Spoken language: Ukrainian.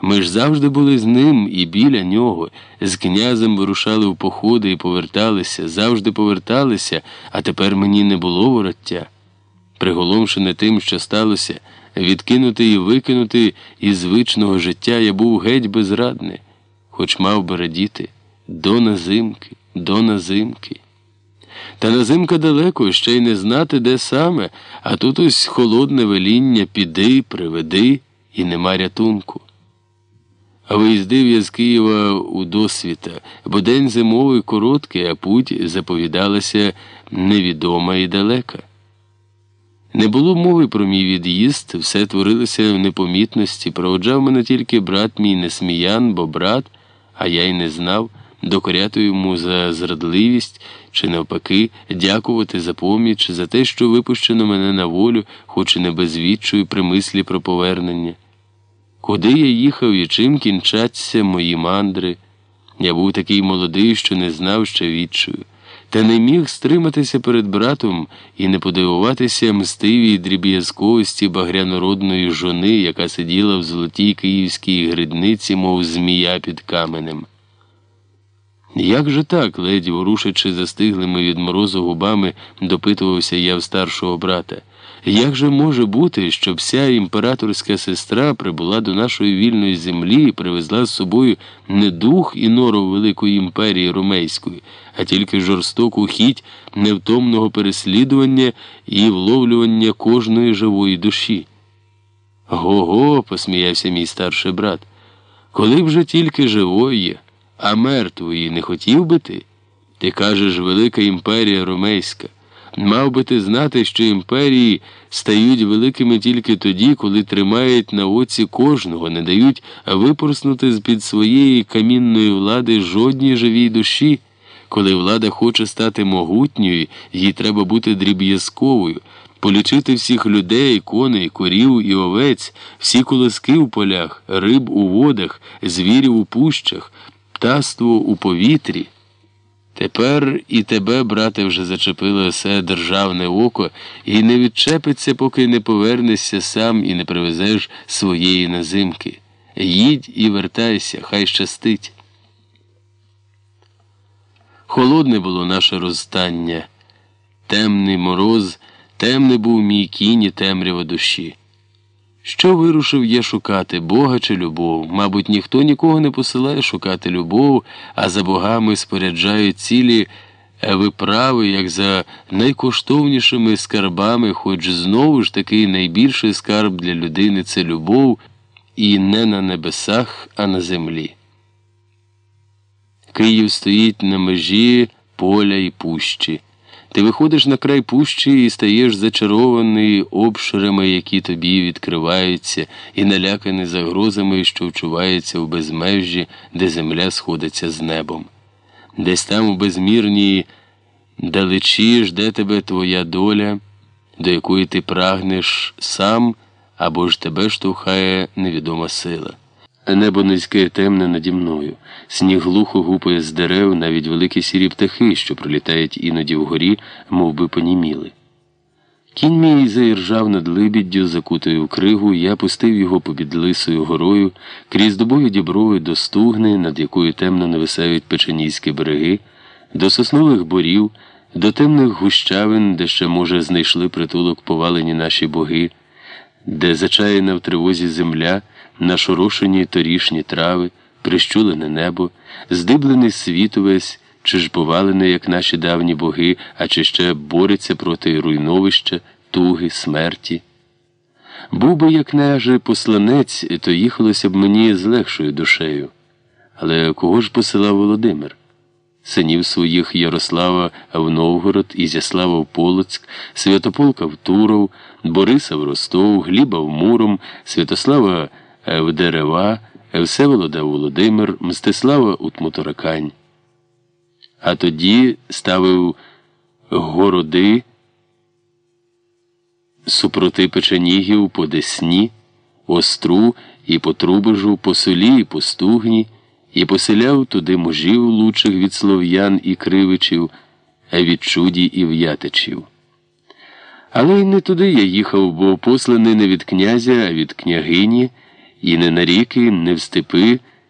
Ми ж завжди були з ним і біля нього, з князем вирушали в походи і поверталися, завжди поверталися, а тепер мені не було вороття. Приголомшене тим, що сталося, відкинути і викинути із звичного життя я був геть безрадний, хоч мав би радіти до назимки, до назимки. Та назимка далеко, ще й не знати, де саме, а тут ось холодне веління піди, приведи, і нема рятунку. А виїздив я з Києва у досвіта, бо день зимовий короткий, а путь заповідалася невідома і далека. Не було мови про мій від'їзд, все творилося в непомітності, проводжав мене тільки брат мій несміян, бо брат, а я й не знав, докоряти йому за зрадливість чи навпаки, дякувати за поміч, за те, що випущено мене на волю, хоч і не без відчую при мислі про повернення. Куди я їхав і чим кінчаться мої мандри? Я був такий молодий, що не знав ще відчую, та не міг стриматися перед братом і не подивуватися мстивій дріб'язковості багрянородної жони, яка сиділа в золотій київській гридниці, мов змія під каменем. Як же так, ледь ворушачи застиглими від морозу губами, допитувався я в старшого брата. Як же може бути, щоб вся імператорська сестра прибула до нашої вільної землі і привезла з собою не дух і нору Великої імперії Ромейської, а тільки жорстоку хіть невтомного переслідування і вловлювання кожної живої душі? Го го, посміявся мій старший брат, коли б же тільки живої, а мертвої не хотів би ти? Ти кажеш, велика імперія Ромейська. Мав би ти знати, що імперії стають великими тільки тоді, коли тримають на оці кожного, не дають випорснути з під своєї камінної влади жодній живій душі. Коли влада хоче стати могутньою, їй треба бути дріб'язковою, полічити всіх людей, коней, корів і овець, всі колоски в полях, риб у водах, звірів у пущах, птаство у повітрі. Тепер і тебе, брате, вже зачепило все державне око і не відчепиться, поки не повернешся сам і не привезеш своєї назимки. Їдь і вертайся, хай щастить. Холодне було наше розстання, темний мороз, темний був мій кінь і темрява душі. Що вирушив я шукати Бога чи любов? Мабуть, ніхто нікого не посилає шукати любов, а за богами споряджають цілі виправи, як за найкоштовнішими скарбами, хоч знову ж таки найбільший скарб для людини це любов, і не на небесах, а на землі. Київ стоїть на межі поля і пущі. Ти виходиш на край пущі і стаєш зачарований обширами, які тобі відкриваються, і наляканий загрозами, що вчуваються в безмежжі, де земля сходиться з небом. Десь там у безмірній далечі жде тебе твоя доля, до якої ти прагнеш сам або ж тебе штовхає невідома сила. Небо низьке темне наді мною, сніг глухо гупає з дерев, навіть великі сірі птахи, що пролітають іноді вгорі, мов би поніміли. Кінь мій заіржав над либіддю, закутою в кригу, я пустив його попід лисою горою, крізь дубові діброви до стугни, над якою темно нависають печенійські береги, до соснових борів, до темних гущавин, де ще, може, знайшли притулок повалені наші боги, де зачаяна в тривозі земля нашорошені торішні трави, прищулене небо, здиблений світ увесь, чи ж повалений, як наші давні боги, а чи ще бореться проти руйновища, туги, смерті. Був би, як княже посланець, то їхалося б мені з легшою душею. Але кого ж посилав Володимир? Синів своїх Ярослава в Новгород, Ізяслава в Полоцьк, Святополка в Туров, Бориса в Ростов, Гліба в Муром, Святослава в Дерева, Всеволода Володимир, Мстислава Утмутаракань. А тоді ставив городи супроти печенігів по Десні, Остру і по Трубежу, по солі і по стугні, і поселяв туди мужів лучих від слов'ян і кривичів, від чуді і в'ятичів. Але й не туди я їхав, бо посланий не від князя, а від княгині і не на ріки, не в степи.